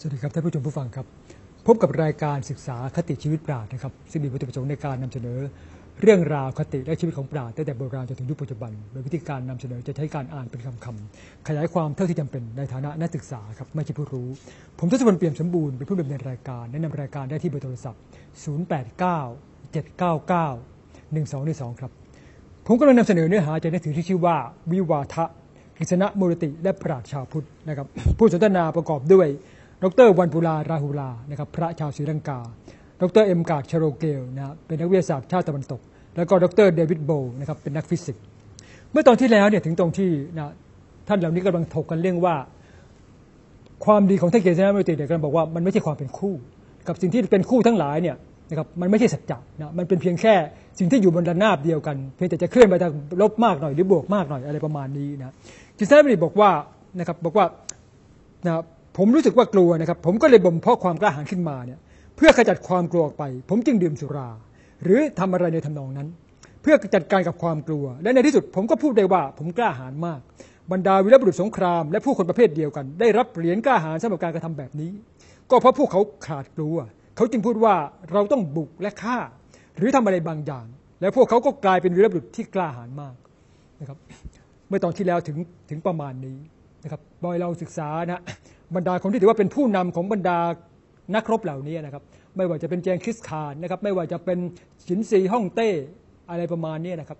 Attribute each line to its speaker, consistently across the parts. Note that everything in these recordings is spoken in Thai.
Speaker 1: สวัสดีครับท่านผู้ชมผู้ฟังครับ พบกับรายการศึกษาคติชีวิตปราชญ์นะครับซึ่งมีวัตถุประสงค์ในการนำเสนอ เรื่องราวคติและชีวิตของปราชญ์ตั้งแต่โบราณจนถึงยุคปัจจุบันโดยวิธีการนำเสนอจะใช้การอ่านเป็นคำๆขยายความเท่าที่จำเป็นในฐานะนักศึกษาครับไม่ใช่ผู้รู้ ผมทศพลเปี่ยมสมบูรณ์เป็นผู้ดำเนินรายการแนะนำรายการได้ที่เบอร์โทรศัพท์ 089 799 1212 ครับผมกำลังนำเสนอเนื้อหาจากหนังสือที่ชื่อว่า วิวาทะกฤษณะมูรติและปราชญ์ชาวพุทธนะครับผู้สนทนาประกอบด้วย ดรวัลโปลาราหุลานะครับพระชาวศรีลังกา ดรเอ็มกาดชโรเกลนะครับเป็นนักวิทยาศาสตร์ชาติตะวันตก แล้วก็ดรเดวิดโบห์มนะครับเป็นนักฟิสิกส์เมื่อตอนที่แล้วเนี่ยถึงตรงที่นะท่านเหล่านี้กำลังถกกันเรื่องว่า ความดีของท่านกฤษณะมูรติเนี่ยกำลังบอกว่ามันไม่ใช่ความเป็นคู่ กับสิ่งที่เป็นคู่ทั้งหลายเนี่ยนะครับมันไม่ใช่สัจจะนะมันเป็นเพียงแค่สิ่งที่อยู่บนระนาบเดียวกัน เพียงแต่จะเคลื่อนไปทางลบมากหน่อยหรือบวกมากหน่อยอะไรประมาณนี้นะกิษณะมูรติบอกว่านะครับบอกว่านะ ผมรู้สึกว่ากลัวนะครับ ผมก็เลยบ่มเพาะความกล้าหาญขึ้นมาเนี่ยเพื่อขจัดความกลัวออกไป ผมจึงดื่มสุรา หรือทำอะไรในทำนองนั้น เพื่อจัดการกับความกลัว และในที่สุดผมก็พูดได้ว่าผมกล้าหาญมาก บรรดาวีรบุรุษสงคราม และผู้คนประเภทเดียวกัน ได้รับเหรียญกล้าหาญสำหรับการกระทำแบบนี้ ก็เพราะพวกเขาขาดกลัว เขาจึงพูดว่าเราต้องบุกและฆ่า หรือทำอะไรบางอย่าง แล้วพวกเขาก็กลายเป็นวีรบุรุษที่กล้าหาญมากนะครับเมื่อตอนที่แล้วถึงถึงประมาณนี้นะครับบอยเราศึกษานะ บรรดาคนที่ถือว่าเป็นผู้นำของบรรดานักรบเหล่านี้นะครับ ไม่ว่าจะเป็นแจงคิสคานนะครับ ไม่ว่าจะเป็นฉินซีฮ่องเต้อะไรประมาณนี้นะครับ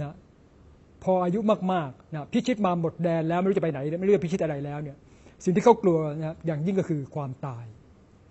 Speaker 1: นะพออายุมากๆนะพิชิตมาหมดแดนแล้วไม่รู้จะไปไหน ไม่รู้จะพิชิตอะไรแล้วเนี่ยสิ่งที่เขากลัวนะอย่างยิ่งก็คือความตาย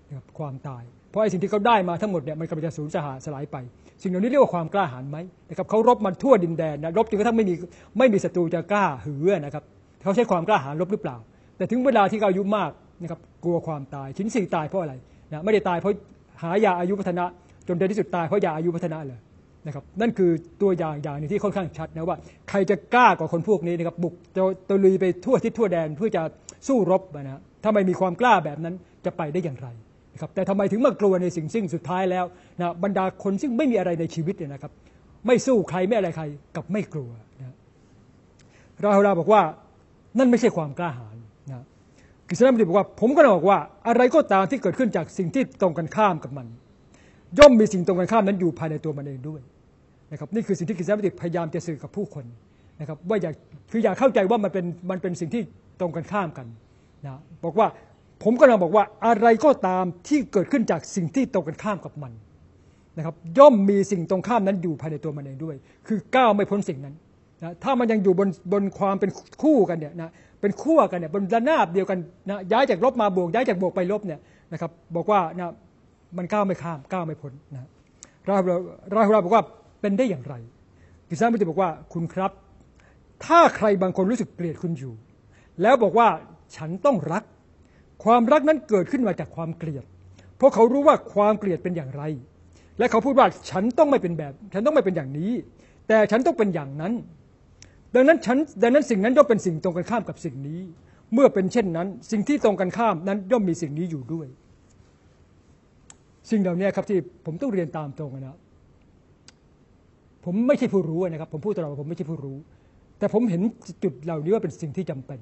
Speaker 1: นะครับความตาย เพราะไอ้สิ่งที่เขาได้มาทั้งหมดเนี่ยมันกำลังจะสูญสหาสลายไป สิ่งเหล่านี้เรียกว่าความกล้าหาญไหมนะครับเขารบมันทั่วดินแดนนะรบจนกระทั่งไม่มีไม่มีศัตรูจะกล้าหือนะครับเขาใช้ความกล้าหาญรบหรือเปล่า แต่ถึงเวลาที่เขาอายุมากนะครับกลัวความตายชิ้นสี่ตายเพราะอะไรนะไม่ได้ตายเพราะหายาอายุพัฒนะ จนในที่สุดตายเพราะยาอายุพัฒนะเลยนะครับนั่นคือตัวอย่างอย่างหนึงที่ค่อนข้างชัดนะว่า ใครจะกล้ากว่าคนพวกนี้นะครับบุกจะตะลุยไปทั่วทิศทั่วแดนเพื่อจะสู้รบนะถ้าไม่มีความกล้าแบบนั้นจะไปได้อย่างไรนะครับแต่ทำไมถึงมากลัวในสิ่งซึ่งสุดท้ายแล้วนะบรรดาคนซึ่งไม่มีอะไรในชีวิตเนี่ยนะครับ ไม่สู้ใครไม่อะไรใครกับไม่กลัวนะเราเราบอกว่านั่นไม่ใช่ความกล้าหาญ กฤษณะบัณฑิตบอกว่า ผมก็เลยบอกว่าอะไรก็ตามที่เกิดขึ้นจากสิ่งที่ตรงกันข้ามกับมัน ย่อมมีสิ่งตรงกันข้ามนั้นอยู่ภายในตัวมันเองด้วยนะครับนี่คือสิ่งที่กฤษณะบัณฑิตพยายามจะสื่อกับผู้คนนะครับว่าอยากคืออยากเข้าใจว่ามันเป็นมันเป็นสิ่งที่ตรงกันข้ามกันนะบอกว่าผมก็ลังบอกว่าอะไรก็ตามที่เกิดขึ้นจากสิ่งที่ตรงกันข้ามกับมันนะครับย่อมมีสิ่งตรงข้ามนั้นอยู่ภายในตัวมันเองด้วย คือก้าวไม่พ้นสิ่งนั้นนะถ้ามันยังอยู่บนบนความเป็นคู่กันเนี่ยนะ เป็นขั้วกันเนี่ยบนระนาบเดียวกันนะย้ายจากลบมาบวกย้ายจากบวกไปลบเนี่ยนะครับบอกว่านะมันก้าวไม่ข้ามก้าวไม่พ้นนะราเราเราเราบอกว่าเป็นได้อย่างไรกิษณะบัณฑิตบอกว่าคุณครับ ถ้าใครบางคนรู้สึกเกลียดคุณอยู่ แล้วบอกว่าฉันต้องรัก ความรักนั้นเกิดขึ้นมาจากความเกลียด เพราะเขารู้ว่าความเกลียดเป็นอย่างไร และเขาพูดว่าฉันต้องไม่เป็นแบบ ฉันต้องไม่เป็นอย่างนี้ แต่ฉันต้องเป็นอย่างนั้น ดังนั้นฉันดังนั้นสิ่งนั้นย่อมเป็นสิ่งตรงกันข้ามกับสิ่งนี้ เมื่อเป็นเช่นนั้น สิ่งที่ตรงกันข้ามนั้นย่อมมีสิ่งนี้อยู่ด้วย สิ่งเหล่านี้ครับที่ผมต้องเรียนตามตรงนะผมไม่ใช่ผู้รู้นะครับ ผมพูดตลอดว่าผมไม่ใช่ผู้รู้ แต่ผมเห็นจุดเหล่านี้ว่าเป็นสิ่งที่จำเป็น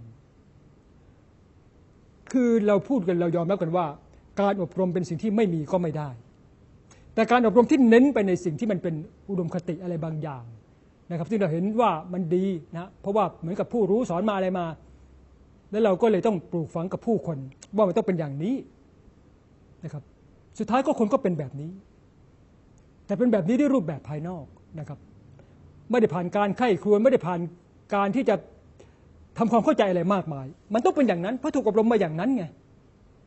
Speaker 1: คือเราพูดกันเรายอมรับกันว่า การอบรมเป็นสิ่งที่ไม่มีก็ไม่ได้ แต่การอบรมที่เน้นไปในสิ่งที่มันเป็นอุดมคติอะไรบางอย่าง นะครับที่เราเห็นว่ามันดีนะเพราะว่าเหมือนกับผู้รู้สอนมาอะไรมา แล้วเราก็เลยต้องปลูกฝังกับผู้คน ว่ามันต้องเป็นอย่างนี้นะครับ สุดท้ายก็คนก็เป็นแบบนี้ แต่เป็นแบบนี้ด้วยรูปแบบภายนอกนะครับ ไม่ได้ผ่านการไข้ครวญไม่ได้ผ่านการที่จะทำความเข้าใจอะไรมากมาย มันต้องเป็นอย่างนั้นเพราะถูกอบรมมาอย่างนั้นไง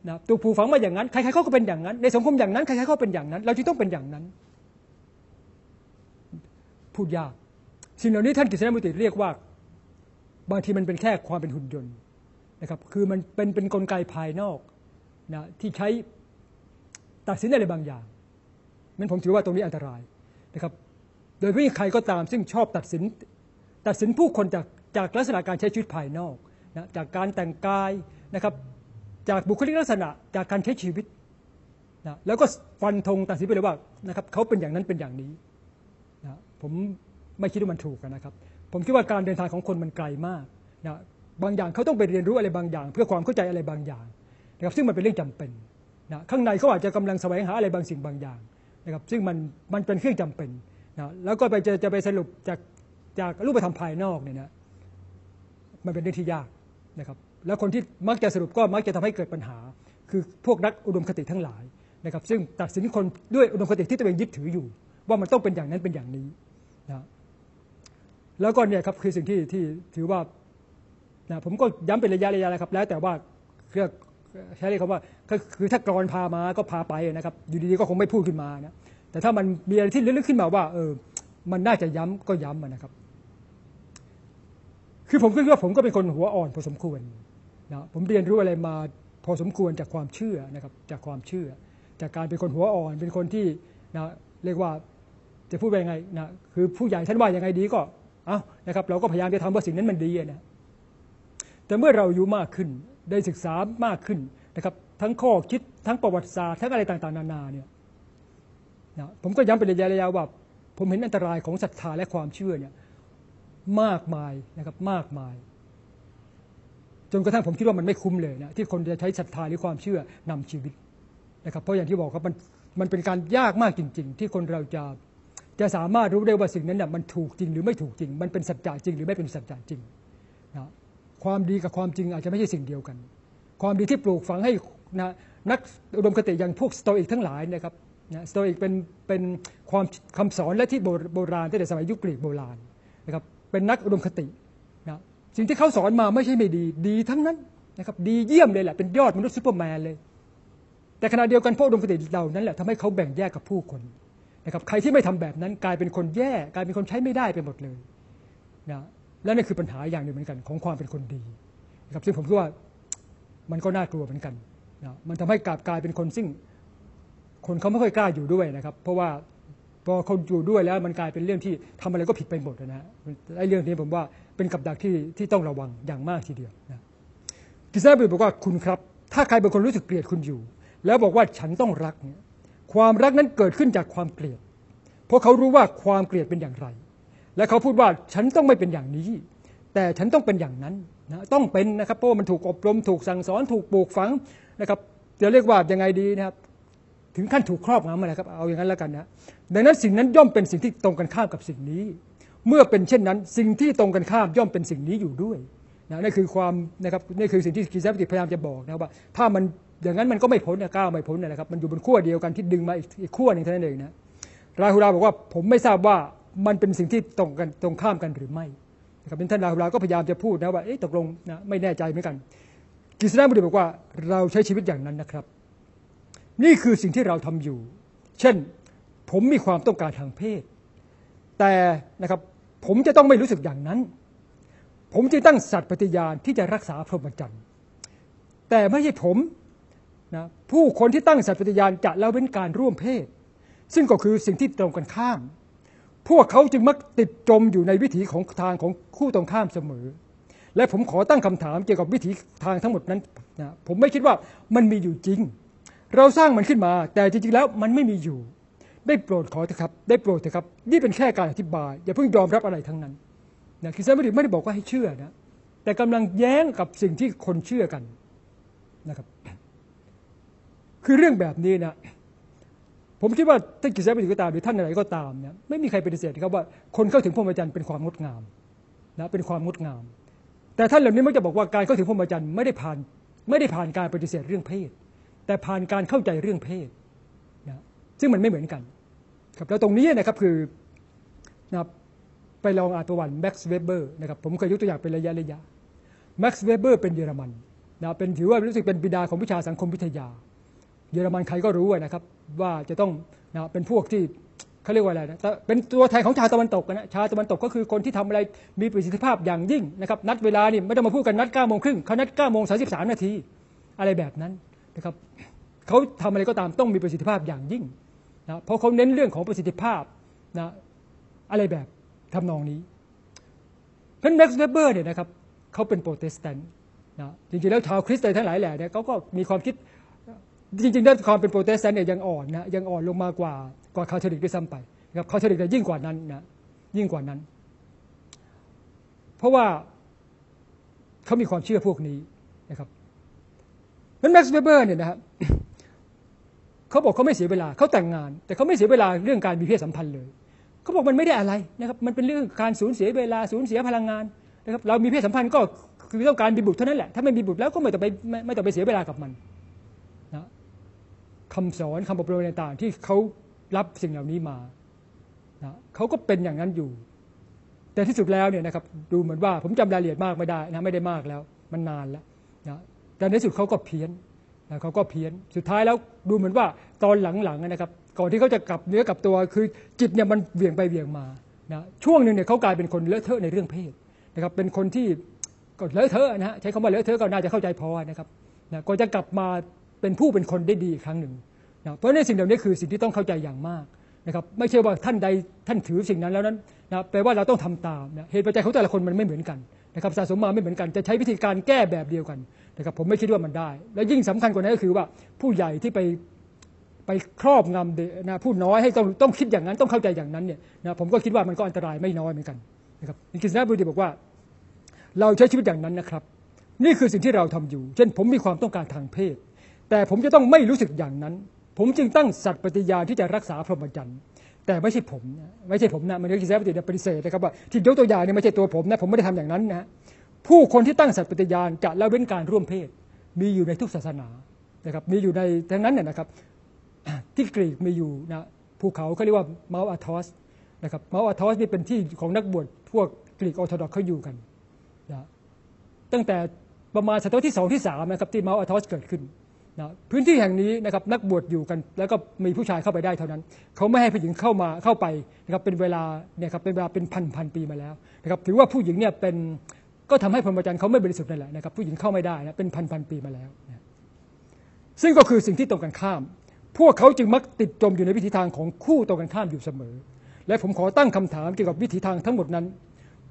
Speaker 1: นะถูกผูกฝังมาอย่างนั้นใครๆเขาก็เป็นอย่างนั้น ในสังคมอย่างนั้นใครๆเขาเป็นอย่างนั้น เราจึงต้องเป็นอย่างนั้น พูดยาก สิ่งเหล่านี้ท่านกฤษณมุติเรียกว่า บางทีมันเป็นแค่ความเป็นหุ่นยนต์นะครับ คือมันเป็นเป็นนกลไกภายนอกนะที่ใช้ตัดสินอะไรบางอย่างนั้นผมถือว่าตรงนี้อันตรายนะครับ โดยเฉพาะใครก็ตามซึ่งชอบตัดสิน ตัดสินผู้คนจากจากลักษณะการใช้ชีวิตภายนอกนะจากการแต่งกายนะครับจากบุคลิกลักษณะจากการใช้ชีวิตนะแล้วก็ฟันธงตัดสินไปเลยว่านะครับเขาเป็นอย่างนั้นเป็นอย่างนี้นะผม ไม่คิดว่ามันถูกนะครับ ผมคิดว่าการเดินทางของคนมันไกลมากนะบางอย่างเขาต้องไปเรียนรู้อะไรบางอย่าง เพื่อความเข้าใจอะไรบางอย่างนะครับซึ่งมันเป็นเรื่องจำเป็นนะข้างในเขาอาจจะกำลังแสวงหาอะไรบางสิ่งบางอย่างนะครับซึ่งมันมันเป็นเครื่องจำเป็นนะแล้วก็ไปจะจะไปสรุปจากจากรูปธรรมภายนอกเนี่ยนะมันเป็นเรื่องที่ยากนะครับแล้วคนที่มักจะสรุปก็มักจะทำให้เกิดปัญหา คือพวกนักอุดมคติทั้งหลายนะครับซึ่งตัดสินคนด้วยอุดมคติที่ตัวเองยึดถืออยู่ ว่ามันต้องเป็นอย่างนั้นเป็นอย่างนี้ แล้วก็เนี่ยครับคือสิ่งที่ที่ถือว่านะผมก็ย้ำเป็นระยะระยะแล้วครับ แล้วแต่ว่าเรียกใช้เรียกคำว่าคือถ้ากรอนพามาก็พาไปนะครับ อยู่ดีๆก็คงไม่พูดขึ้นมานะแต่ถ้ามันมีอะไรที่ลึกๆขึ้นมาว่า เออ มันน่าจะย้ำก็ย้ำนะครับ คือผมคิดว่าผมก็เป็นคนหัวอ่อนพอสมควรนะผมเรียนรู้อะไรมาพอสมควรจากความเชื่อนะครับ จากความเชื่อ จากการเป็นคนหัวอ่อน เป็นคนที่นะเรียกว่าจะพูดไปยังไงนะคือผู้ใหญ่ท่านว่ายังไงดีก็ เอานะครับเราก็พยายามจะทำว่าสิ่งนั้นมันดีนะแต่เมื่อเราอายุมากขึ้นได้ศึกษามากขึ้นนะครับทั้งข้อคิดทั้งประวัติศาสตร์ทั้งอะไรต่างๆ นานาเนี่ยนะผมก็ย้ำเป็นระยะระยะว่า ผมเห็นอันตรายของศรัทธาและความเชื่อเนี่ยมากมายนะครับมากมาย จนกระทั่งผมคิดว่ามันไม่คุ้มเลยนะที่คนจะใช้ศรัทธาหรือความเชื่อนำชีวิตนะครับ เพราะอย่างที่บอกครับมันมันเป็นการยากมากจริง ๆ ที่คนเราจะ จะสามารถรู้ได้ว่าสิ่งนั้นเนี่ยมันถูกจริงหรือไม่ถูกจริง มันเป็นสัจจะจริง หรือไม่เป็นสัจจะจริงนะความดีกับความจริงอาจจะไม่ใช่สิ่งเดียวกัน ความดีที่ปลูกฝังให้นะนักอุดมคติอย่างพวกสโตอิกทั้งหลายนะครับนะสโตอิกเป็นเป็นความคำสอนและที่โบราณตั้งแต่สมัยยุคกรีกโบราณนะครับเป็นนักอุดมคตินะสิ่งที่เขาสอนมาไม่ใช่ไม่ดี ดีทั้งนั้นนะครับดีเยี่ยมเลยแหละเป็นยอดมนุษย์ซูเปอร์แมนเลย แต่ขณะเดียวกันพวกอุดมคติเหล่านั้นแหละทำให้เขาแบ่งแยกกับผู้คน นะครับใครที่ไม่ทำแบบนั้นกลายเป็นคนแย่กลายเป็นคนใช้ไม่ได้ไปหมดเลยนะและนั่นคือปัญหาอย่างหนึ่งเหมือนกันของความเป็นคนดีนะครับซึ่งผมคิดว่ามันก็น่ากลัวเหมือนกันนะมันทำให้กลายกลายเป็นคนซึ่งคนเขาไม่ค่อยกล้าอยู่ด้วยนะครับ เพราะว่าพอคนอยู่ด้วยแล้วมันกลายเป็นเรื่องที่ทำอะไรก็ผิดไปหมดนะฮะไอ้เรื่องนี้ผมว่าเป็นกับดักที่ที่ต้องระวังอย่างมากทีเดียวนะกิซาบิบอกว่าคุณครับ ถ้าใครเป็นคนรู้สึกเกลียดคุณอยู่ แล้วบอกว่าฉันต้องรักเนี่ย ความรักนั้นเกิดขึ้นจากความเกลียด เพราะเขารู้ว่าความเกลียดเป็นอย่างไร และเขาพูดว่าฉันต้องไม่เป็นอย่างนี้ แต่ฉันต้องเป็นอย่างนั้นนะต้องเป็นนะครับเพราะมันถูกอบรมถูกสั่งสอนถูกปลูกฝังนะครับจะเรียกว่ายังไงดีนะครับ ถึงขั้นถูกครอบงำมาเลยครับเอาอย่างนั้นแล้วกันนะดังนั้นสิ่งนั้นย่อมเป็นสิ่งที่ตรงกันข้ามกับสิ่งนี้ เมื่อเป็นเช่นนั้น สิ่งที่ตรงกันข้ามย่อมเป็นสิ่งนี้อยู่ด้วยนะนี่คือความนะครับนี่คือสิ่งที่กิซาปิติพยายามจะบอกนะว่า ถ้ามัน อย่างนั้นมันก็ไม่พ้นนะก้าวไม่พ้นนะครับ มันอยู่บนขั้วเดียวกันที่ดึงมาอีกขั้วหนึ่งเท่านั้นเองนะราหุลาบอกว่าผมไม่ทราบว่ามันเป็นสิ่งที่ตรงกันตรงข้ามกันหรือไม่นะครับเป็นท่านราหุลาก็พยายามจะพูดนะว่าเอ๊ะตกลงนะไม่แน่ใจเหมือนกันกิษณะบุตรบอกว่าเราใช้ชีวิตอย่างนั้นนะครับ นี่คือสิ่งที่เราทำอยู่ เช่นผมมีความต้องการทางเพศ แต่นะครับผมจะต้องไม่รู้สึกอย่างนั้น ผมจะตั้งสัตย์ปฏิญาณที่จะรักษาพรหมจรรย์แต่ไม่ใช่ผม นะผู้คนที่ตั้งสัตย์ปฏิญาณจะละเว้นการร่วมเพศ ซึ่งก็คือสิ่งที่ตรงกันข้าม พวกเขาจึงมักติดจมอยู่ในวิถีของทางของคู่ตรงข้ามเสมอ และผมขอตั้งคำถามเกี่ยวกับวิถีทางทั้งหมดนั้นนะผมไม่คิดว่ามันมีอยู่จริง เราสร้างมันขึ้นมา แต่จริงๆแล้วมันไม่มีอยู่ ได้โปรดขอเถอะครับ ได้โปรดเถอะครับ นี่เป็นแค่การอธิบาย อย่าเพิ่งยอมรับอะไรทั้งนั้นนะคือเซนไม่ได้ไม่ได้บอกว่าให้เชื่อนะแต่กำลังแย้งกับสิ่งที่คนเชื่อกันนะครับ คือเรื่องแบบนี้นะผมคิดว่าท่านกิจสัยปฏิก็ตามหรือท่านอะไรก็ตามเนี่ยไม่มีใครปฏิเสธครับว่าคนเข้าถึงพรหมจรรย์เป็นความงดงามนะเป็นความงดงาม แต่ท่านเหล่านี้มักจะบอกว่าการเข้าถึงพรหมจรรย์ไม่ได้ผ่านไม่ได้ผ่านการปฏิเสธเรื่องเพศ แต่ผ่านการเข้าใจเรื่องเพศนะซึ่งมันไม่เหมือนกันครับแล้วตรงนี้นะครับคือนะไปลองอ่านประวัติแม็กซ์เวเบอร์นะครับผมเคยยกตัวอย่างเป็นระยะระยะแม็กซ์เวเบอร์เป็นเยอรมันนะเป็นถือว่ารู้สึกเป็นบิดาของวิชาสังคมวิทยา เยอรมันใครก็รู้นะครับ ว่าจะต้องนะเป็นพวกที่เขาเรียกว่าอะไรนะเป็นตัวแทนของชาวตะวันตกนะชาวตะวันตกก็คือคนที่ทำอะไรมีประสิทธิภาพอย่างยิ่งนะครับ นัดเวลานี่ไม่ต้องมาพูดกันนัด9ก้าโมงครึ่งเขานัด9ก้าโมงสาสิบสามนาทีอะไรแบบนั้นนะครับเขาทำอะไรก็ตามต้องมีประสิทธิภาพอย่างยิ่งนะเพราะเขาเน้นเรื่องของประสิทธิภาพนะอะไรแบบทำนองนี้เพราะแม็กซ์เวเบอร์เนี่ยนะครับเขาเป็นโปรเตสแตนต์นะจริงๆแล้วชาวคริสต์ทั้งหลายแหล่เนี่ยเขาก็มีความคิด จริงๆด้านความเป็นโปรเตสแตนต์เนี่ยยังอ่อนนะยังอ่อนลงมากว่ากว่าคาทอลิกด้วยซ้ำไปนะครับคาทอลิกเนี่ยยิ่งกว่านั้นนะยิ่งกว่านั้น เพราะว่าเขามีความเชื่อพวกนี้นะครับนั้นแม็กซ์เวเบอร์เนี่ยนะครับเขาบอกเขาไม่เสียเวลาเขาแต่งงาน แต่เขาไม่เสียเวลาเรื่องการมีเพศสัมพันธ์เลยเขาบอกมันไม่ได้อะไรนะครับมันเป็นเรื่องการสูญเสียเวลาสูญเสียพลังงานนะครับเรามีเพศสัมพันธ์ก็คือต้องการมีบุตรเท่านั้นแหละถ้าไม่มีบุตรแล้วก็ไม่ต้องไปไม่ไม่ต้องไปเสียเวลากับมัน คำสอนคำอบรมต่างๆ ที่เขารับสิ่งเหล่านี้มานะเขาก็เป็นอย่างนั้นอยู่ แต่ที่สุดแล้วเนี่ยนะครับดูเหมือนว่าผมจำรายละเอียดมากไม่ได้นะไม่ได้มากแล้ว มันนานแล้วนะแต่ในที่สุดเขาก็เพี้ยนนะเขาก็เพี้ยนสุดท้ายแล้วดูเหมือนว่าตอนหลังๆนะครับ ก่อนที่เขาจะกลับเนื้อกลับตัวคือจิตเนี่ยมันเบี่ยงไปเบี่ยงมานะช่วงหนึ่งเนี่ยเขากลายเป็นคนเลอะเทอะในเรื่องเพศนะครับเป็นคนที่ก็เลอะเทอะนะฮะใช้คำว่าเลอะเทอะก็น่าจะเข้าใจพอนะครับนะก็จะกลับมา เป็นผู้เป็นคนได้ดีอีกครั้งหนึ่งนะเพราะในสิ่งเหล่านี้คือสิ่งที่ต้องเข้าใจอย่างมากนะครับไม่ใช่ว่าท่านใดท่านถือสิ่งนั้นแล้วนั้นนะแปลว่าเราต้องทำตามนะเหตุปัจจัยของแต่ละคนมันไม่เหมือนกันนะครับสะสมมาไม่เหมือนกันจะใช้วิธีการแก้แบบเดียวกันนะครับผมไม่คิดว่ามันได้ และยิ่งสำคัญกว่านั้นก็คือว่าผู้ใหญ่ที่ไปไปครอบงำเดนะผู้น้อยให้ต้องต้องคิดอย่างนั้นต้องเข้าใจอย่างนั้นเนี่ยนะผมก็คิดว่ามันก็อันตรายไม่น้อยเหมือนกันนะครับกิษณะบุตรบอกว่า เราใช้ชีวิตอย่างนั้นนะครับ นี่คือสิ่งที่เราทำอยู่ เช่นผมมีความต้องการทางเพศ แต่ผมจะต้องไม่รู้สึกอย่างนั้น ผมจึงตั้งสัตย์ปฏิญาณที่จะรักษาพรหมจรรย์แต่ไม่ใช่ผมนะไม่ใช่ผมนะมันกิษณะบุตรปฏิเสธนะครับว่าที่ยกตัวอย่างเนี่ยไม่ใช่ตัวผมนะผมไม่ได้ทำอย่างนั้นนะผู้คนที่ตั้งสัตย์ปฏิญาณจะละเว้นการร่วมเพศ มีอยู่ในทุกศาสนานะครับมีอยู่ในทั้งนั้นเนี่ยนะครับที่กรีกมีอยู่นะภูเขาเขาเรียกว่า Mount Athos นะครับ Mount Athos นี่เป็นที่ของนักบวชพวกกรีกออร์โธดอกซ์เขาอยู่กันนะตั้งแต่ประมาณศตวรรษที่สองที่สามนะครับที่ Mount Athos เกิดขึ้น นะพื้นที่แห่งนี้นะครับนักบวชอยู่กัน แล้วก็มีผู้ชายเข้าไปได้เท่านั้น เขาไม่ให้ผู้หญิงเข้ามาเข้าไปนะครับเป็นเวลาเนี่ยครับเป็นเวลาเป็นพันพันปีมาแล้วนะครับถือว่าผู้หญิงเนี่ยเป็นก็ทำให้พรหมจรรย์เขาไม่บริสุทธิ์นั่นแหละนะครับผู้หญิงเข้าไม่ได้นะเป็นพันพันปีมาแล้วนะซึ่งก็คือสิ่งที่ตรงกันข้าม พวกเขาจึงมักติดจมอยู่ในวิถีทางของคู่ตรงกันข้ามอยู่เสมอ และผมขอตั้งคำถามเกี่ยวกับวิถีทางทั้งหมดนั้น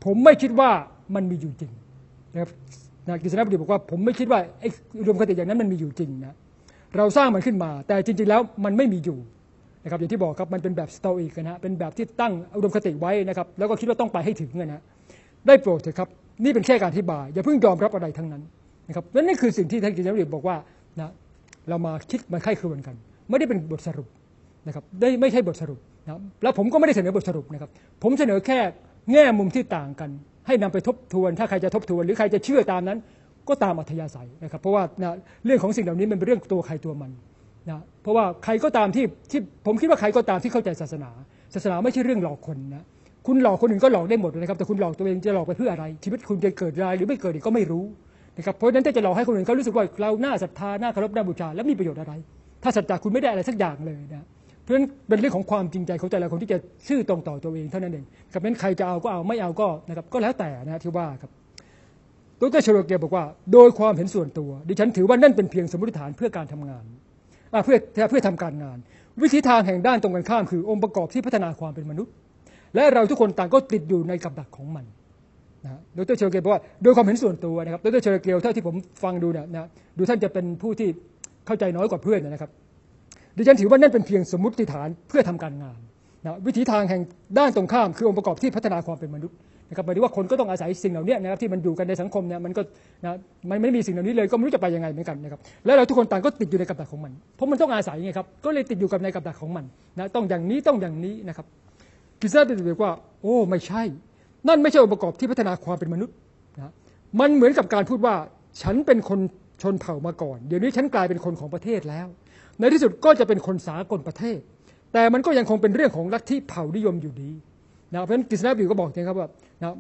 Speaker 1: ผมไม่คิดว่ามันมีอยู่จริงนะครับ นะกิษณะบดีบอกว่าผมไม่คิดว่าไอ้รวมคติอย่างนั้นมันมีอยู่จริงนะเราสร้างมันขึ้นมา แต่จริง ๆ แล้วมันไม่มีอยู่นะครับอย่างที่บอกครับมันเป็นแบบสโตอิกนะฮะเป็นแบบที่ตั้งอุดมคติไว้นะครับแล้วก็คิดว่าต้องไปให้ถึงนะฮะได้โปรดเถอะครับนี่เป็นแค่การอธิบาย อย่าเพิ่งยอมรับอะไรทั้งนั้นนะครับและนี่คือสิ่งที่ท่านกิษณะบดีบอกว่านะเรามาคิดมาไข้ครวนกัน ไม่ได้เป็นบทสรุปนะครับได้ไม่ใช่บทสรุปนะแล้วผมก็ไม่ได้เสนอบทสรุปนะครับ ผมเสนอแค่แง่มุมที่ต่างกัน ให้นำไปทบทวน ถ้าใครจะทบทวน หรือใครจะเชื่อตามนั้น ก็ตามอัธยาศัยนะครับ เพราะว่านะเรื่องของสิ่งเหล่านี้มันเป็นเรื่องตัวใครตัวมันนะเพราะว่าใครก็ตามที่ที่ผมคิดว่าใครก็ตามที่เข้าใจศาสนา ศาสนาไม่ใช่เรื่องหลอกคนนะคุณหลอกคนอื่นก็หลอกได้หมดนะครับ แต่คุณหลอกตัวเองจะหลอกไปเพื่ออะไร ชีวิตคุณจะเกิดรายหรือไม่เกิดก็ไม่รู้นะครับเพราะฉะนั้นถ้าจะหลอกให้คนอื่นเขารู้สึกว่าเราหน้าศรัทธาหน้าเคารพหน้าบูชาแล้วมีประโยชน์อะไร ถ้าสัจจะคุณไม่ได้อะไรสักอย่างเลยนะ เพราะฉะนั้นเป็นเรื่องของความจริงใจของแต่ละคนที่จะซื่อตรงต่อตัวเองเท่านั้นเองกับนั้นใครจะเอาก็เอาไม่เอาก็นะครับก็แล้วแต่นะที่ว่าครับดรชโรเกียบอกว่า โดยความเห็นส่วนตัว ดิฉันถือว่านั่นเป็นเพียงสมมติฐานเพื่อการทำงานเพื่อเพื่อทำการงาน วิธีทางแห่งด้านตรงกันข้ามคือองค์ประกอบที่พัฒนาความเป็นมนุษย์ และเราทุกคนต่างก็ติดอยู่ในกับดักของมันนะดรเชลเกลบอกว่าโดยความเห็นส่วนตัวนะครับดรเชลเกลเท่าที่ผมฟังดูเนี่ยนะดูท่านจะเป็นผู้ที่เข้าใจน้อยกว่าเพื่อนนะครับ ดิฉันถือว่านั่นเป็นเพียงสมมติฐานเพื่อทำการงานนะวิธีทางแห่งด้านตรงข้ามคือองค์ประกอบที่พัฒนาความเป็นมนุษย์นะครับหมายถึงว่าคนก็ต้องอาศัยสิ่งเหล่านี้นะครับที่มันอยู่กันในสังคมเนี่ยมันก็นะมันไม่มีสิ่งเหล่านี้เลยก็ไม่รู้จะไปยังไงเหมือนกันนะครับแล้วเราทุกคนต่างก็ติดอยู่ในกับดักของมัน เพราะมันต้องอาศัยไงครับก็เลยติดอยู่กับในกับดักของมันนะต้องอย่างนี้ต้องอย่างนี้นะครับกิซ่าจะบอกว่า โอ้ไม่ใช่ นั่นไม่ใช่องค์ประกอบที่พัฒนาความเป็นมนุษย์นะมันเหมือนกับการพูดว่าฉันเป็นคน ชนเผ่ามาก่อน เดี๋ยวนี้ฉันกลายเป็นคนของประเทศแล้ว ในที่สุดก็จะเป็นคนสากลประเทศ แต่มันก็ยังคงเป็นเรื่องของลัทธิเผ่านิยมอยู่ดีนะเพราะฉะนั้นกิษณะบิวก็บอกนะครับว่านะ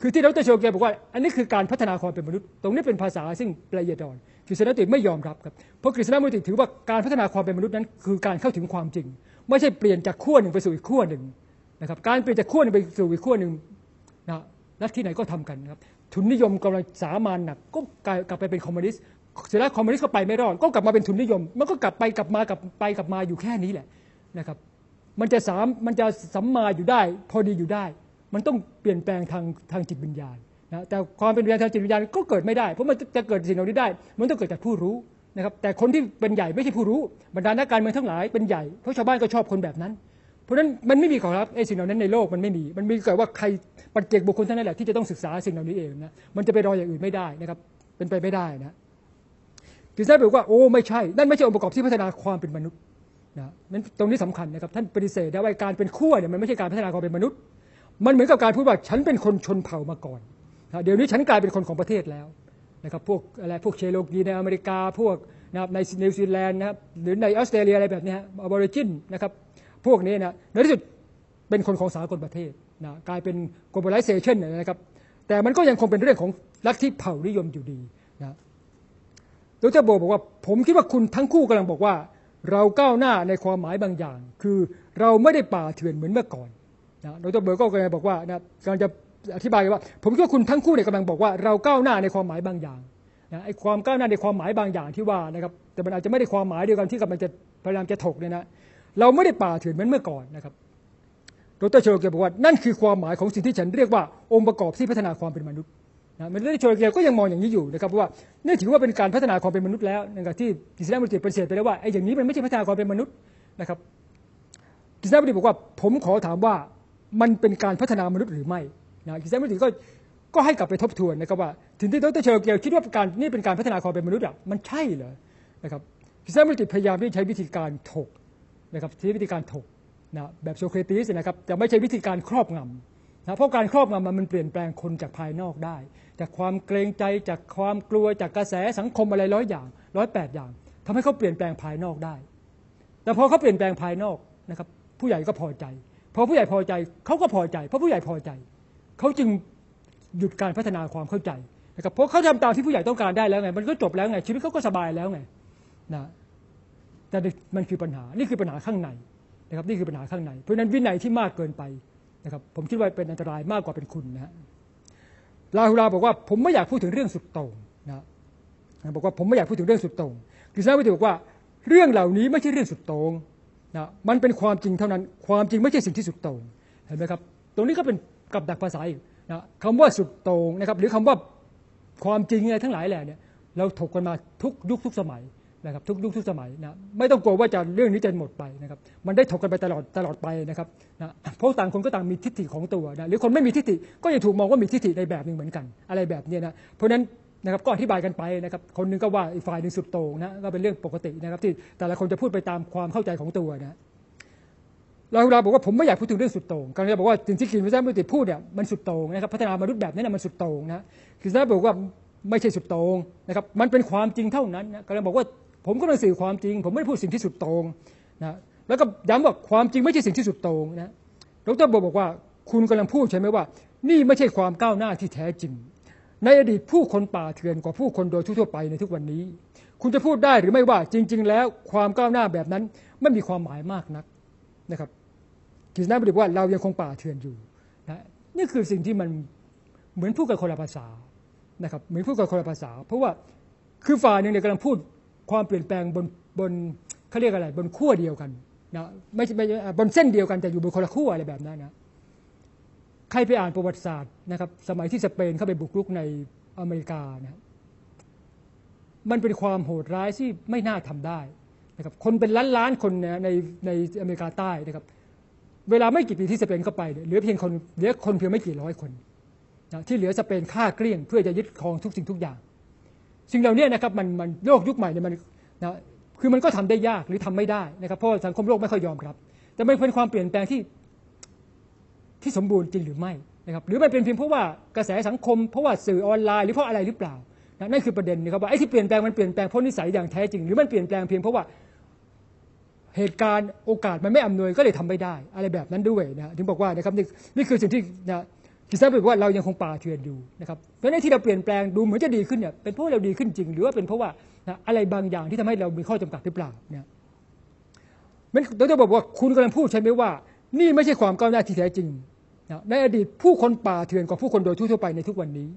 Speaker 1: คือที่ดรโชเกบอกว่า อันนี้คือการพัฒนาความเป็นมนุษย์ ตรงนี้เป็นภาษาซึ่งละเอียดอ่อนกฤษณะติไม่ยอมรับครับเพราะกฤษณะมุติถือว่าการพัฒนาความเป็นมนุษย์นั้น คือการเข้าถึงความจริง ไม่ใช่เปลี่ยนจากขั้วหนึ่งไปสู่อีกขั้วหนึ่งนะครับการเปลี่ยนจากขั้วหนึ่งไปสู่อีกขั้วหนึ่งนะลัทธิไหนก็ทำกันครับ ทุนนิยมกำลังสามานหนักก็กลับไปเป็นคอมมิวนิสต์เสร็จแล้วคอมมิวนิสต์ก็ไปไม่รอดก็กลับมาเป็นทุนนิยม มันก็กลับไปกลับมากลับไปกลับมาอยู่แค่นี้แหละนะครับ มันจะสามมันจะสัมมาอยู่ได้ พอดีอยู่ได้ มันต้องเปลี่ยนแปลงทางทางจิตวิญญาณนะแต่ความเป็นวิญญาณทางจิตวิญญาณก็เกิดไม่ได้เพราะมันจะเกิดสิ่งเหล่านี้ได้ มันต้องเกิดจากผู้รู้นะครับแต่คนที่เป็นใหญ่ไม่ใช่ผู้รู้บรรดานักการเมืองทั้งหลายเป็นใหญ่เพราะชาวบ้านก็ชอบคนแบบนั้น เพราะฉะนั้นมันไม่มีของรับไอ้สิ่งเหล่านั้นในโลกมันไม่มี มันมีเกิดว่าใครปัจเจกบุคคลท่านนั่นแหละที่จะต้องศึกษาสิ่งเหล่านี้เองนะมันจะไปรออย่างอื่นไม่ได้นะครับเป็นไปไม่ได้นะกฤษณะบอกว่าโอ้ไม่ใช่ นั่นไม่ใช่องค์ประกอบที่พัฒนาความเป็นมนุษย์นะนั้นตรงนี้สำคัญนะครับท่านปฏิเสธนะว่าการเป็นขั้วเนี่ยมันไม่ใช่การพัฒนาความเป็นมนุษย์ มันเหมือนกับการพูดว่าฉันเป็นคนชนเผ่ามาก่อนนะเดี๋ยวนี้ฉันกลายเป็นคนของประเทศแล้วนะครับพวกอะไรพวกเชโรกีในอเมริกาพวกนะครับในนิวซีแลนด์นะครับหรือในออสเตรเลียอะไรแบบนี้อะบอริจินนะครับ พวกนี้นะในที่สุดเป็นคนของสากลประเทศนะกลายเป็น globalization นะครับแต่มันก็ยังคงเป็นเรื่องของลัทธิเผ่านิยมอยู่ดีนะดรโบบอกว่าผมคิดว่าคุณทั้งคู่กำลังบอกว่า เราก้าวหน้าในความหมายบางอย่าง คือเราไม่ได้ป่าเถื่อนเหมือนเมื่อก่อนนะดรเบอร์ก็กำลังบอกว่านะกำลังจะอธิบายว่า ผมคิดว่าคุณทั้งคู่เนี่ยกำลังบอกว่าเราก้าวหน้าในความหมายบางอย่างนะไอ้ความก้าวหน้าในความหมายบางอย่างที่ว่านะครับแต่มันอาจจะไม่ได้ความหมายเดียวกันที่กำลังจะพยายามจะถกเนี่ยนะ เราไม่ได้ป่าเถื่อนเหมือนเมื่อก่อนนะครับดรโชเกียบอกว่านั่นคือความหมายของสิ่งที่ฉันเรียกว่าองค์ประกอบที่พัฒนาความเป็นมนุษย์นะมันได้โชเกียก็ยังมองอย่างนี้อยู่นะครับว่านี่ถือว่าเป็นการพัฒนาความเป็นมนุษย์แล้วนะครับที่กิษณะบุตรปฏิเสธไปแล้วว่าไอ้อย่างนี้มันไม่ใช่พัฒนาความเป็นมนุษย์นะครับกิษณะบุตรบอกว่าผมขอถามว่ามันเป็นการพัฒนามนุษย์หรือไม่นะกิษณะบุตรก็ก็ให้กลับไปทบทวนนะครับว่าถึงที่ดรโชเกียคิดว่าการนี่เป็นการพัฒนาความเป็นมนุษย์อะมันใช่เหรอนะครับกิษณะบุตรพยายามที่ใช้วิธีการถก นะครับใช้วิธีการถกนะแบบโซเครติสนะครับแต่ไม่ใช่วิธีการครอบงำนะเพราะการครอบงำมันเปลี่ยนแปลงคนจากภายนอกได้ จากความเกรงใจจากความกลัวจากกระแสสังคมอะไรร้อยอย่างร้อยแปดอย่างทำให้เขาเปลี่ยนแปลงภายนอกได้ แต่พอเขาเปลี่ยนแปลงภายนอกนะครับ ผู้ใหญ่ก็พอใจพอผู้ใหญ่พอใจเขาก็พอใจเพราะผู้ใหญ่พอใจเขาจึงหยุดการพัฒนาความเข้าใจนะครับเพราะเขาทำตามที่ผู้ใหญ่ต้องการได้แล้วไงมันก็จบแล้วไงชีวิตเขาก็สบายแล้วไงนะ แต่มันคือปัญหา นี่คือปัญหาข้างในนะครับ นี่คือปัญหาข้างใน เพราะนั้นวินัยที่มากเกินไปนะครับ ผมคิดว่าเป็นอันตรายมากกว่าเป็นคุณนะฮะลาฮูลาบอกว่าผมไม่อยากพูดถึงเรื่องสุดโต่งนะบอกว่าผมไม่อยากพูดถึงเรื่องสุดโต่งกิษณะวิทยบอกว่าเรื่องเหล่านี้ไม่ใช่เรื่องสุดโต่งนะมันเป็นความจริงเท่านั้น ความจริงไม่ใช่สิ่งที่สุดโต่งเห็นไหมครับ ตรงนี้ก็เป็นกับดักภาษาอีกนะคำว่าสุดโต่งนะครับ หรือคำว่าความจริงอะไรทั้งหลายแหล่เนี่ยเราถกกันมาทุกยุคทุกสมัย นะครับทุกยุคทุกสมัยนะไม่ต้องกลัวว่าจะเรื่องนี้จะหมดไปนะครับมันได้ถกกันไปตลอดตลอดไปนะครับนะเพราะต่างคนก็ต่างมีทิฏฐิของตัวนะหรือคนไม่มีทิฏฐิก็ยังถูกมองว่ามีทิฏฐิในแบบหนึ่งเหมือนกัน อะไรแบบนี้นะเพราะนั้นนะครับก็อธิบายกันไปนะครับคนนึงก็ว่าอีกฝ่ายหนึ่งสุดโต่งนะก็เป็นเรื่องปกตินะครับที่แต่ละคนจะพูดไปตามความเข้าใจของตัวนะเราเราบอกว่าผมไม่อยากพูดถึงเรื่องสุดโต่งการจะบอกว่าสิ่งที่กินพิซซ่ามุติพูดเนี่ยมันสุดโต่งนะครับพัฒนามนุษย์แบบนี้นะมันสุดโต่งนะกินพิซซ่าบอกว่าไม่ใช่สุดโต่งนะครับมันเป็นความจริงเท่านั้นนะกำลังบอกว่า ผมก็ต้องสื่อความจริง ผมไม่ได้พูดสิ่งที่สุดโต่งนะแล้วก็ย้ำว่าความจริงไม่ใช่สิ่งที่สุดโต่งนะดรบอกบอกว่าคุณกำลังพูดใช่ไหมว่า นี่ไม่ใช่ความก้าวหน้าที่แท้จริง ในอดีตผู้คนป่าเถื่อนกว่าผู้คนโดยทั่วไปในทุกวันนี้ คุณจะพูดได้หรือไม่ว่าจริง ๆ แล้วความก้าวหน้าแบบนั้นไม่มีความหมายมากนักนะครับกิษณะบอกว่าเรายังคงป่าเถื่อนอยู่นะนี่คือสิ่งที่มันเหมือนพูดกับคนละภาษานะครับเหมือนพูดกับคนละภาษา เพราะว่าคือฝ่ายหนึ่งเนี่ยกำลังพูด ความเปลี่ยนแปลงบนบนเขาเรียกอะไรบนขั้วเดียวกันนะไม่ใช่บนเส้นเดียวกันแต่อยู่บนคนละขั้วอะไรแบบนั้นนะใครไปอ่านประวัติศาสตร์นะครับสมัยที่สเปนเข้าไปบุกรุกในอเมริกานะมันเป็นความโหดร้ายที่ไม่น่าทำได้นะครับคนเป็นล้านล้านคนนะในในอเมริกาใต้นะครับเวลาไม่กี่ปีที่สเปนเข้าไปเหลือเพียงคนเหลือคนเพียงไม่กี่ร้อยคนนะที่เหลือสเปนฆ่าเกลี้ยง เพื่อจะยึดครองทุกสิ่งทุกอย่าง สิ่งเหล่านี้นะครับมันมันโลกยุคใหม่เนี่ยมันนะคือมันก็ทำได้ยากหรือทำไม่ได้นะครับเพราะสังคมโลกไม่ค่อยยอมรับ แต่มันเป็นความเปลี่ยนแปลงที่ที่สมบูรณ์จริงหรือไม่นะครับหรือมันเป็นเพียงเพราะว่ากระแสสังคมเพราะว่าสื่อออนไลน์หรือเพราะอะไรหรือเปล่านะนั่นคือประเด็นนะครับว่าไอ้ที่เปลี่ยนแปลงมันเปลี่ยนแปลงเพราะนิสัยอย่างแท้จริง หรือมันเปลี่ยนแปลงเพียงเพราะว่าเหตุการณ์โอกาสมันไม่อำนวยก็เลยทำไม่ได้ อะไรแบบนั้นด้วยนะถึงบอกว่านะครับนี่นี่คือสิ่งที่นะ กิซ่าบอกว่าเรายังคงป่าเถื่อนอยู่นะครับเพราะในที่เราเปลี่ยนแปลงดูเหมือนจะดีขึ้นเนี่ยเป็นเพราะเราดีขึ้นจริง หรือว่าเป็นเพราะว่าอะไรบางอย่างที่ทำให้เรามีข้อจำกัดหรือเปล่าเนี่ยมันเราจะบอกว่าคุณกำลังพูดใช่ไหมว่า นี่ไม่ใช่ความก้าวหน้าที่แท้จริงในอดีตผู้คนป่าเถื่อนกว่าผู้คนโดยทั่วไปในทุกวันนี้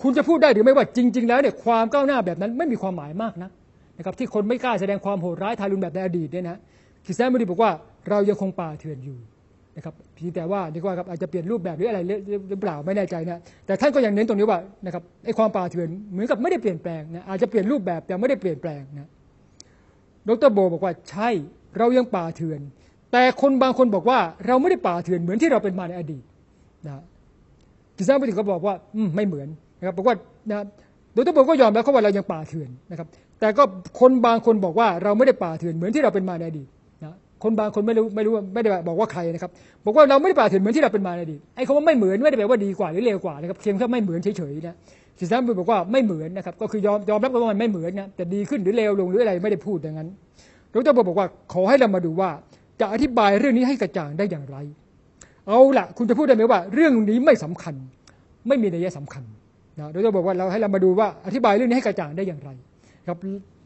Speaker 1: คุณจะพูดได้หรือไม่ว่าจริง ๆ แล้วเนี่ยความก้าวหน้าแบบนั้นไม่มีความหมายมากนะนะครับที่คนไม่กล้าแสดงความโหดร้ายทารุณแบบในอดีตเนี่ยนะกิซ่าไม่ได้บอกว่าเรายังคงป่าเถื่อนอยู่ นะครับเพียงแต่ว่าดีกว่าครับอาจจะเปลี่ยนรูปแบบหรืออะไรหรือเปล่าไม่แน่ใจนะแต่ท่านก็ยังเน้นตรงนี้ว่านะครับไอ้ความป่าเถื่อนเหมือนกับไม่ได้เปลี่ยนแปลงนะอาจจะเปลี่ยนรูปแบบแต่ไม่ได้เปลี่ยนแปลงนะดรโบบอกว่าใช่เรายังป่าเถื่อน แต่คนบางคนบอกว่าเราไม่ได้ป่าเถื่อนเหมือนที่เราเป็นมาในอดีตนะกิซ่าไปถึงก็บอกว่าไม่เหมือนนะครับบอกว่านะดรโบก็ยอมแล้วเขาว่าเรายังป่าเถื่อนนะครับแต่ก็คนบางคนบอกว่าเราไม่ได้ป่าเถื่อนเหมือนที่เราเป็นมาในอดีต คนบางคนไม่รู้ไม่รู้ไม่ได้บอกว่าใครนะครับ บอกว่าเราไม่ได้ป่าเถื่อนเหมือนที่เราเป็นมาในอดีตไอ้คำว่าไม่เหมือนไม่ได้แปลว่าดีกว่าหรือเลวกว่านะครับเพียงแค่ไม่เหมือนเฉยๆนะสิสามบอกว่าไม่เหมือนนะครับ ก็คือยอมยอมรับว่ามันไม่เหมือนนะแต่ดีขึ้นหรือเลวลงหรืออะไรไม่ได้พูดอย่างนั้นดรบอกว่าขอให้เรามาดูว่าจะอธิบายเรื่องนี้ให้กระจ่างได้อย่างไร เอาละคุณจะพูดได้ไหมว่า เรื่องนี้ไม่สำคัญ ไม่มีนัยสำคัญนะดรบอกว่าเราให้เรามาดูว่าอธิบายเรื่องนี้ให้กระจ่างได้อย่างไร ครับ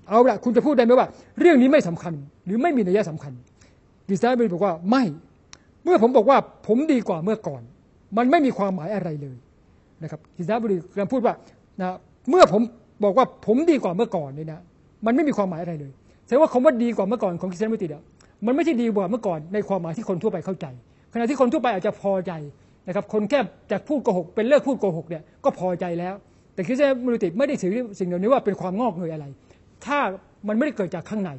Speaker 1: เอาละคุณจะพูดได้ไหมว่า เรื่องนี้ไม่สำคัญ หรือไม่มีนัยสำคัญ ดิซายเบบอกว่าไม่ เมื่อผมบอกว่าผมดีกว่าเมื่อก่อน มันไม่มีความหมายอะไรเลยนะครับดิซายบุรีกำลังพูดว่านะเมื่อผมบอกว่าผมดีกว่าเมื่อก่อนเนี่นะมันไม่มีความหมายอะไรเลยแสดงว่าคำว่าดีกว่าเมื่อก่อนของคิสเซนมิติอะมันไม่ใช่ดีกว่าเมื่อก่อนในความหมายที่คนทั่วไปเข้าใจ ขณะที่คนทั่วไปอาจจะพอใจนะครับคนแค่จากพูดโกหกเป็นเลิกพูดโกหกเนี่ยก็พอใจแล้ว แต่คิสเซนมิติไม่ได้ถือสิ่งเหล่านี้ว่าเป็นความงอกเงยอะไร ถ้ามันไม่ได้เกิดจากข้างใน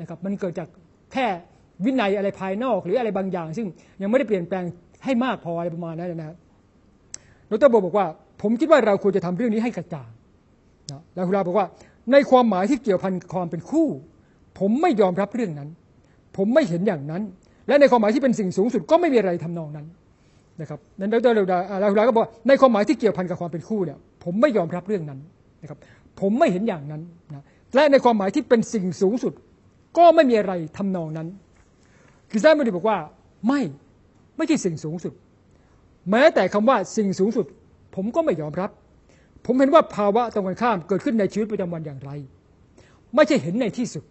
Speaker 1: นะครับมันเกิดจากแค่ วินัยอะไรภายนอก หรืออะไรบางอย่าง ซึ่งยังไม่ได้เปลี่ยนแปลงให้มากพออะไรประมาณนั้นนะครับดรโบบอกว่า ผมคิดว่าเราควรจะทำเรื่องนี้ให้กระจ่างนะแล้วคุณลาบอกว่า ในความหมายที่เกี่ยวพันความเป็นคู่ ผมไม่ยอมรับเรื่องนั้น ผมไม่เห็นอย่างนั้น และในความหมายที่เป็นสิ่งสูงสุดก็ไม่มีอะไรทำนองนั้นนะครับนั้นดรเลวดาลาคุณลาก็บอกในความหมายที่เกี่ยวพันกับความเป็นคู่เนี่ยผมไม่ยอมรับเรื่องนั้นนะครับผมไม่เห็นอย่างนั้นนะและในความหมายที่เป็นสิ่งสูงสุด ก็ไม่มีอะไรทำนองนั้น คือซ่ามิบอกว่าไม่ไม่ใช่สิ่งสูงสุด แม้แต่คำว่าสิ่งสูงสุด ผมก็ไม่ยอมรับ ผมเห็นว่าภาวะตรงกันข้ามเกิดขึ้นในชีวิตประจำวันอย่างไร ไม่ใช่เห็นในที่สุด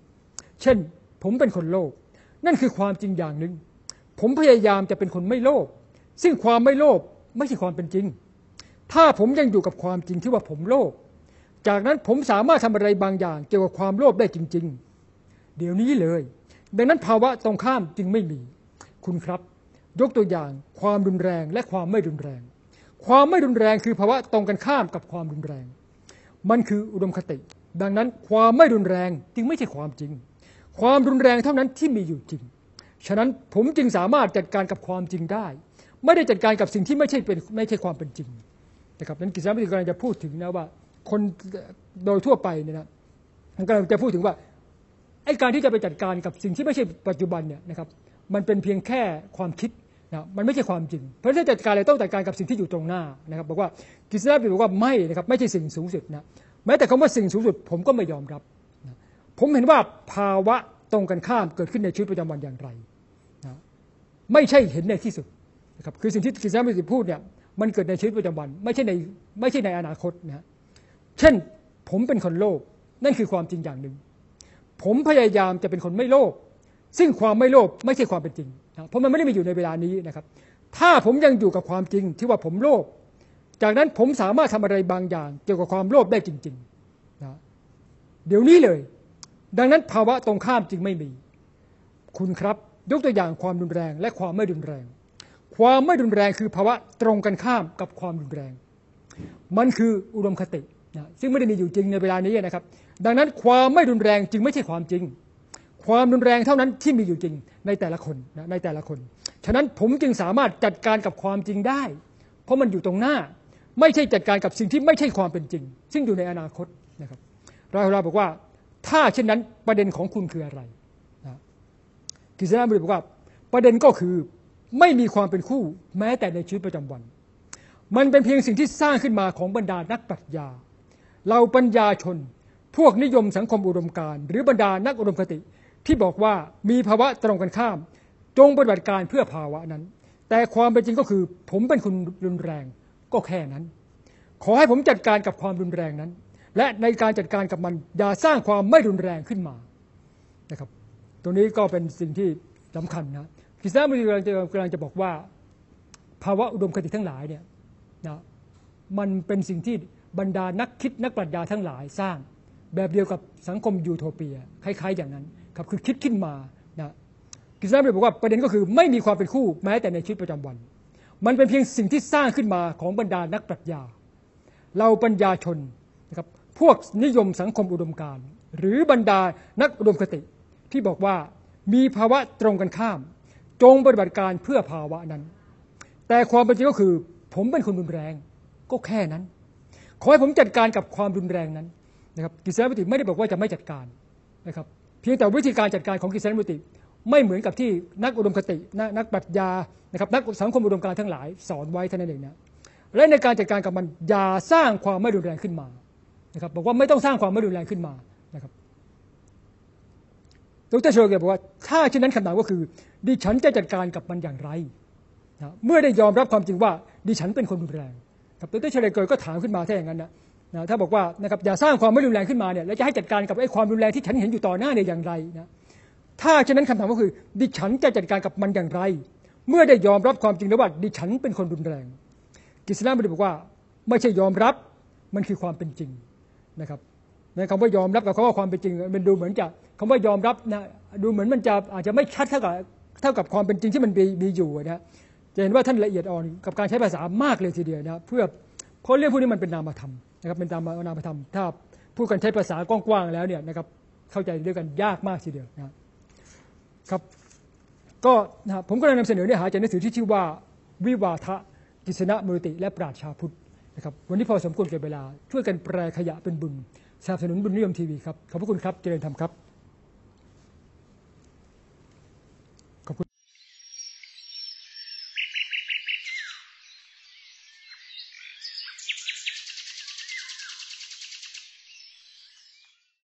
Speaker 1: เช่น ผมเป็นคนโลภนั่นคือความจริงอย่างหนึ่งผมพยายามจะเป็นคนไม่โลภซึ่งความไม่โลภไม่ใช่ความเป็นจริง ถ้าผมยังอยู่กับความจริงที่ว่าผมโลภจากนั้นผมสามารถทำอะไรบางอย่าง เกี่ยวกับความโลภได้จริง ๆ เดี๋ยวนี้เลย ดังนั้นภาวะตรงข้ามจึงไม่มี คุณครับ ยกตัวอย่างความรุนแรงและความไม่รุนแรง ความไม่รุนแรงคือภาวะตรงกันข้ามกับความรุนแรง มันคืออุดมคติ ดังนั้นความไม่รุนแรงจึงไม่ใช่ความจริง ความรุนแรงเท่านั้นที่มีอยู่จริง ฉะนั้นผมจึงสามารถจัดการกับความจริงได้ ไม่ได้จัดการกับสิ่งที่ไม่ใช่เป็นไม่ใช่ความเป็นจริงนะครับนั้นกิจสารพิธีกำลังจะพูดถึงนะว่า คนโดยทั่วไปเนี่ยนะกำลังจะพูดถึงว่า ไอ้การที่จะไปจัดการกับสิ่งที่ไม่ใช่ปัจจุบันเนี่ยนะครับมันเป็นเพียงแค่ความคิดนะมันไม่ใช่ความจริง เพราะฉะนั้นจัดการอะไรต้องจัดการกับสิ่งที่อยู่ตรงหน้านะครับบอกว่ากิจสนาบอกว่าไม่นะครับไม่ใช่สิ่งสูงสุดนะแม้แต่คำว่าสิ่งสูงสุดผมก็ไม่ยอมรับนะผมเห็นว่าภาวะตรงกันข้ามเกิดขึ้นในชีวิตประจำวันอย่างไรนะไม่ใช่เห็นในที่สุดนะครับคือสิ่งที่กิจสนาพูดเนี่ยมันเกิดในชีวิตประจำวัน ไม่ใช่ในไม่ใช่ในอนาคตนะเช่นผมเป็นคนโลภนั่นคือความจริงอย่างหนึ่ง ผมพยายามจะเป็นคนไม่โลภซึ่งความไม่โลภไม่ใช่ความเป็นจริงนะเพราะมันไม่ได้มีอยู่ในเวลานี้นะครับ ถ้าผมยังอยู่กับความจริงที่ว่าผมโลภจากนั้นผมสามารถทำอะไรบางอย่าง เกี่ยวกับความโลภได้จริงๆนะเดี๋ยวนี้เลย ดังนั้นภาวะตรงข้ามจึงไม่มี คุณครับยกตัวอย่างความรุนแรง และความไม่รุนแรง ความไม่รุนแรงคือภาวะตรงกันข้ามกับความรุนแรง มันคืออุดมคติ นะซึ่งไม่ได้มีอยู่จริงในเวลานี้นะครับ ดังนั้นความไม่รุนแรงจึงไม่ใช่ความจริง ความรุนแรงเท่านั้นที่มีอยู่จริงในแต่ละคนนะในแต่ละคน ฉะนั้นผมจึงสามารถจัดการกับความจริงได้ เพราะมันอยู่ตรงหน้า ไม่ใช่จัดการกับสิ่งที่ไม่ใช่ความเป็นจริง ซึ่งอยู่ในอนาคตนะครับราเราบอกว่า ถ้าเช่นนั้นประเด็นของคุณคืออะไรนะกิษณะบุรีบอกว่า ประเด็นก็คือไม่มีความเป็นคู่แม้แต่ในชีวิตประจำวัน มันเป็นเพียงสิ่งที่สร้างขึ้นมาของบรรดานักปรัชญา เราปัญญาชน พวกนิยมสังคมอุดมการหรือบรรดานักอุดมคติ ที่บอกว่ามีภาวะตรงกันข้าม จงปฏิบัติการเพื่อภาวะนั้น แต่ความเป็นจริงก็คือ ผมเป็นคนรุนแรงก็แค่นั้น ขอให้ผมจัดการกับความรุนแรงนั้น และในการจัดการกับมันอย่าสร้างความไม่รุนแรงขึ้นมานะครับ ตรงนี้ก็เป็นสิ่งที่สำคัญนะกิซ่ามุนีกำลังจะกำลังจะบอกว่า ภาวะอุดมคติทั้งหลายเนี่ยนะมันเป็นสิ่งที่ บรรดานักคิดนักปรัชญาทั้งหลายสร้าง แบบเดียวกับสังคมยูโทเปีย คล้าย ๆ อย่างนั้นครับคือคิดขึ้นมานะกิสนาบอกว่าประเด็นก็คือไม่มีความเป็นคู่แม้แต่ในชีวิตประจำวัน มันเป็นเพียงสิ่งที่สร้างขึ้นมาของบรรดานักปรัชญา เราปัญญาชนนะครับพวกนิยมสังคมอุดมการหรือบรรดานักอุดมคติ ที่บอกว่ามีภาวะตรงกันข้าม จงปฏิบัติการเพื่อภาวะนั้น แต่ความเป็นจริงก็คือ ผมเป็นคนรุนแรงก็แค่นั้น ขอให้ผมจัดการกับความรุนแรงนั้นนะครับกิษณมุติไม่ได้บอกว่าจะไม่จัดการนะครับเพียงแต่วิธีการจัดการของกิษณมุติไม่เหมือนกับที่นักอุดมคตินักปรัชญานะครับนักสังคมอุดมการทั้งหลาย สอนไว้เท่านั้นเองนะและในการจัดการกับมันอย่าสร้างความไม่รุนแรงขึ้นมานะครับบอกว่าไม่ต้องสร้างความไม่รุนแรงขึ้นมานะครับดรโชเกบอกว่าถ้าเช่นนั้นคำถามก็คือ ดิฉันจะจัดการกับมันอย่างไรนะเมื่อได้ยอมรับความจริงว่า ดิฉันเป็นคนรุนแรง ครับดรเชเลเกอร์ก็ถามขึ้นมาถ้าอย่างนั้นนะนะถ้าบอกว่านะครับอย่าสร้างความไม่รุนแรงขึ้นมาเนี่ยแล้วจะให้จัดการกับไอ้ความรุนแรงที่ฉันเห็นอยู่ต่อหน้าเนี่ยอย่างไรนะถ้าเช่นนั้นคำถามก็คือ ดิฉันจะจัดการกับมันอย่างไร เมื่อได้ยอมรับความจริงแล้วว่าดิฉันเป็นคนรุนแรงกิษณะบดีบอกว่า ไม่ใช่ยอมรับมันคือความเป็นจริงนะครับในคำว่ายอมรับกับคำว่าความเป็นจริงมันดูเหมือนจะคำว่ายอมรับนะดูเหมือนมันจะอาจจะไม่ชัดเท่ากับเท่ากับความเป็นจริงที่มันมีมีอยู่นะ จะเห็นว่าท่านละเอียดอ่อนกับการใช้ภาษามากเลยทีเดียวนะเพื่อเพราะเรื่องพวกนี้มันเป็นนามธรรมนะครับเป็นนามนามธรรมถ้าพูดกันใช้ภาษากว้างๆแล้วเนี่ยนะครับเข้าใจด้วยกันยากมากทีเดียวนะครับก็นะผมก็เลยนำเสนอเนื้อหาจากหนังสือที่ชื่อว่าวิวาทะกิษณะมรติ และปราชชาพุทธนะครับวันนี้พอสมควรเก็บเวลา ช่วยกันแปลขยะเป็นบุญสนับสนุนบุญนิยมทีวีครับ ขอบพระคุณครับ เจริญธรรมครับ